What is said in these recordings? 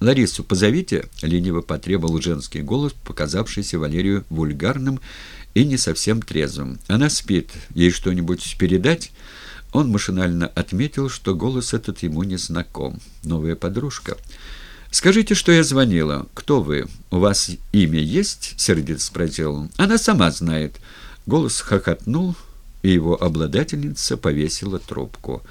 «Ларису позовите», — лениво потребовал женский голос, показавшийся Валерию вульгарным и не совсем трезвым. «Она спит. Ей что-нибудь передать?» Он машинально отметил, что голос этот ему не знаком. Новая подружка. «Скажите, что я звонила. Кто вы? У вас имя есть?» — сердито спросил он. «Она сама знает». Голос хохотнул, и его обладательница повесила трубку.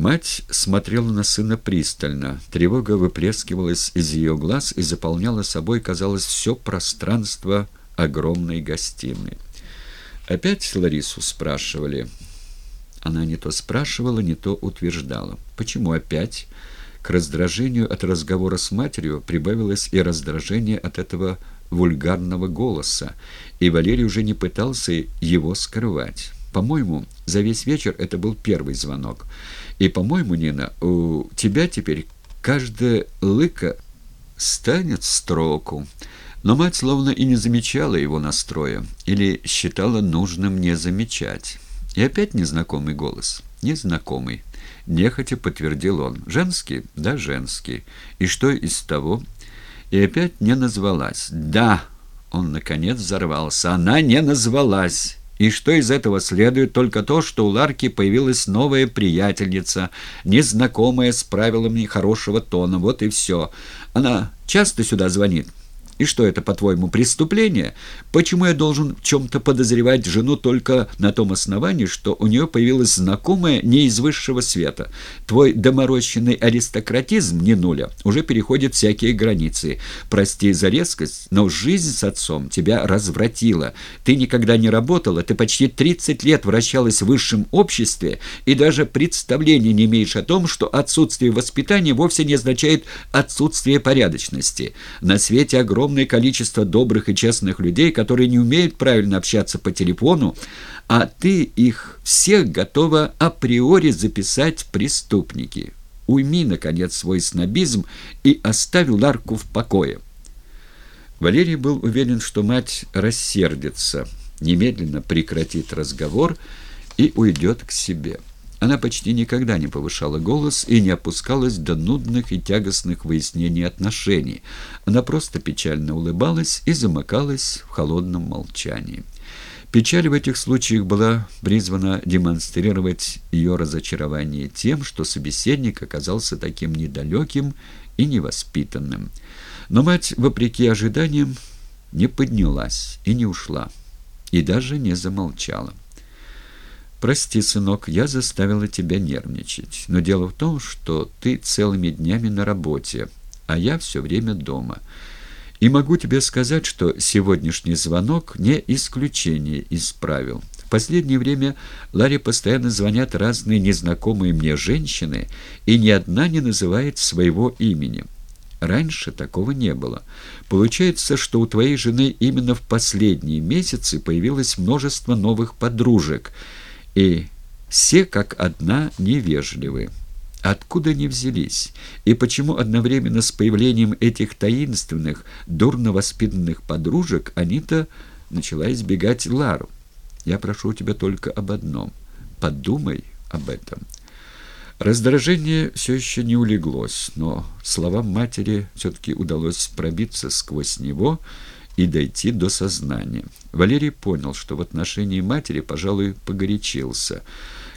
Мать смотрела на сына пристально. Тревога выплескивалась из ее глаз и заполняла собой, казалось, все пространство огромной гостиной. Опять Ларису спрашивали. Она не то спрашивала, не то утверждала. Почему опять? К раздражению от разговора с матерью прибавилось и раздражение от этого вульгарного голоса, и Валерий уже не пытался его скрывать. По-моему, за весь вечер это был первый звонок. И, по-моему, Нина, у тебя теперь каждая лыка станет строку. Но мать словно и не замечала его настроя, или считала нужным не замечать. И опять незнакомый голос. Незнакомый. Нехотя подтвердил он. Женский? Да, женский. И что из того? И опять не назвалась. Да, он, наконец, взорвался. Она не назвалась. И что из этого следует? Только то, что у Ларки появилась новая приятельница, незнакомая с правилами хорошего тона. Вот и все. Она часто сюда звонит? И что это, по-твоему, преступление? Почему я должен в чем-то подозревать жену только на том основании, что у нее появилась знакомая не из высшего света? Твой доморощенный аристократизм, не нуля, уже переходит всякие границы. Прости за резкость, но жизнь с отцом тебя развратила. Ты никогда не работала, ты почти 30 лет вращалась в высшем обществе и даже представления не имеешь о том, что отсутствие воспитания вовсе не означает отсутствие порядочности. На свете огромное огромное количество добрых и честных людей, которые не умеют правильно общаться по телефону, а ты их всех готова априори записать преступники. Уйми, наконец, свой снобизм и оставь Ларку в покое. Валерий был уверен, что мать рассердится, немедленно прекратит разговор и уйдет к себе. Она почти никогда не повышала голос и не опускалась до нудных и тягостных выяснений отношений. Она просто печально улыбалась и замыкалась в холодном молчании. Печаль в этих случаях была призвана демонстрировать ее разочарование тем, что собеседник оказался таким недалеким и невоспитанным. Но мать, вопреки ожиданиям, не поднялась и не ушла, и даже не замолчала. «Прости, сынок, я заставила тебя нервничать. Но дело в том, что ты целыми днями на работе, а я все время дома. И могу тебе сказать, что сегодняшний звонок не исключение из правил. В последнее время Ларе постоянно звонят разные незнакомые мне женщины, и ни одна не называет своего имени». Раньше такого не было. Получается, что у твоей жены именно в последние месяцы появилось множество новых подружек – и все как одна невежливы. Откуда они взялись? И почему одновременно с появлением этих таинственных, дурно воспитанных подружек Анита начала избегать Лару? Я прошу тебя только об одном. Подумай об этом. Раздражение все еще не улеглось, но словам матери все-таки удалось пробиться сквозь него и дойти до сознания. Валерий понял, что в отношении матери, пожалуй, погорячился.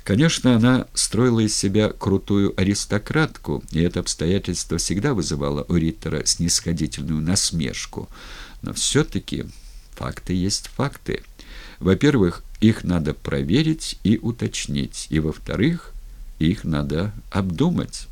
Конечно, она строила из себя крутую аристократку, и это обстоятельство всегда вызывало у Риттера снисходительную насмешку. Но все-таки факты есть факты. Во-первых, их надо проверить и уточнить, и, во-вторых, их надо обдумать».